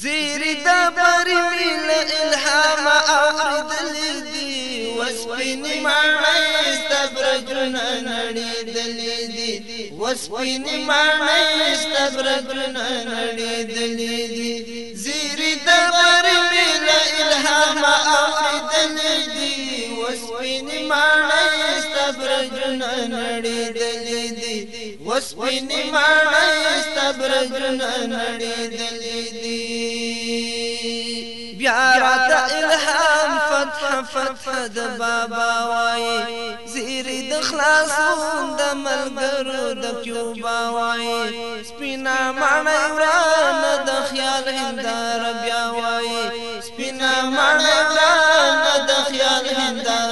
زیری دا بری میل الهام اوریدل دی وسپین معنی استبرجن نړیدل دی وسپین معنی استبرجن نړیدل دی وسپینې ماړه ستبرجونه نړېدلې دي بیا راته الهام فتح فتح د بابا وایي زیرې د خلاصون د ملګرو د کیوبا وایي سپینه ماړه ورانه د خیال هنداره بیا وایي سپینه ماړه ورانه د خیال هنداره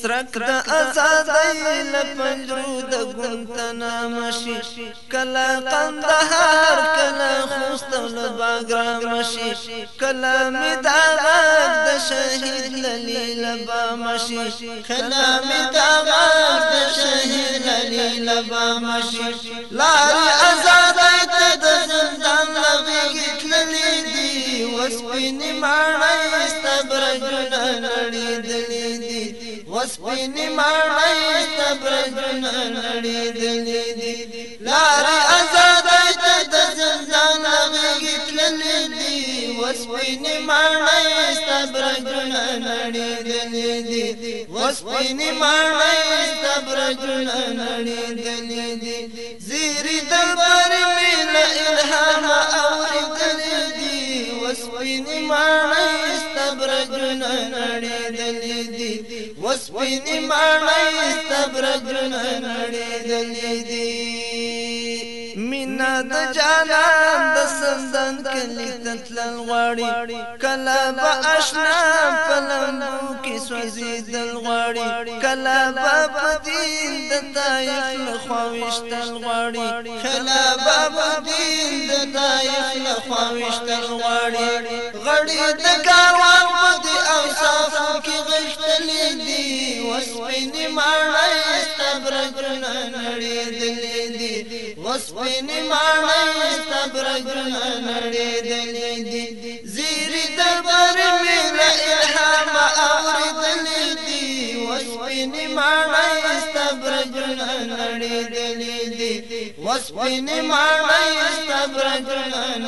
سرک د آزادۍ لپنجرو د ګونتنا مشي کلا قندهار کلا خوست له باګرام مشي کلا میدان د شهید للیل با مشي کلا میدان د شهید للیل با مشي لاري آزادۍ ته د زندان لغېږي تللې دي. وسپین ماڼۍ استبرجونه نړېدلې دي وسپین ماڼۍ استبرجونه نړېدلې دي. لارې آزادۍ ته د زندان لغېږي تللې دي وسپین ماڼۍ استبرجونه نړېدلې دي. وسپین ماڼۍ استبرجونه نړېدلې دي. زیری د بر مل الهام اوریدلې دي. وسپین ماڼۍ استبرجونه نړېدلې دي وسپینې ماڼۍ ستبرجونه نړېدلې دي مینا د جانان د سندن کلی تتلل غواړي کله به اشنا پلمبو کې سوځېدل غواړي کله به په دین د تایف لخوا ویشتل غواړي کله به په دین د تایف لخواوشتل غواړي غړي د کاروان په دي اوصاف کې دي وسپین ماڼۍ استبرجونه نړېدلې دي وسپین ماڼۍ استبرجونه نړېدلې دي زیری د ماڼۍ استبرجونه نړېدلې دي دي وسپین مړی استبرګ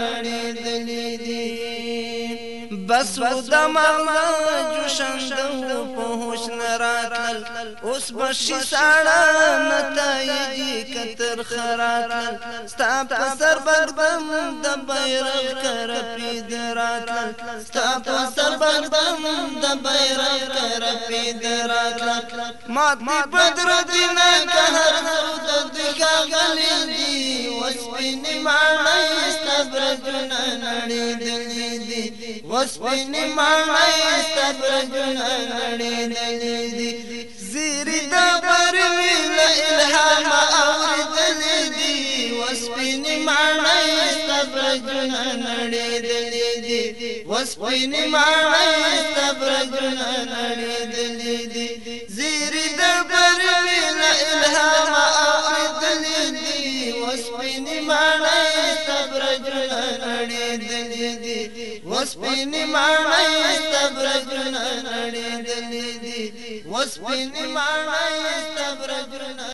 نړېدلې دي بس و د مغلا جوشندو په هوش نراتل اوس بشي ساړه نتایجی کتر خراتل ستا په سر بردم د بیرغ کر پی دراتل ستا په سر بردم د بیرغ کر پی دراتل مات دی بدر دینا قهر زود دګا غلی دی وسپین معنی استبرجنا نړی دلی دی وسپین معنی استبرجنا نړی دلی دی. زیری الهام اوریدلی دی. وسپین معنی استبرجنا نړی دلی دی. وسپین معنی استبرجنا نړی دلی دی. زیری دی وسپین معنی استبرجنا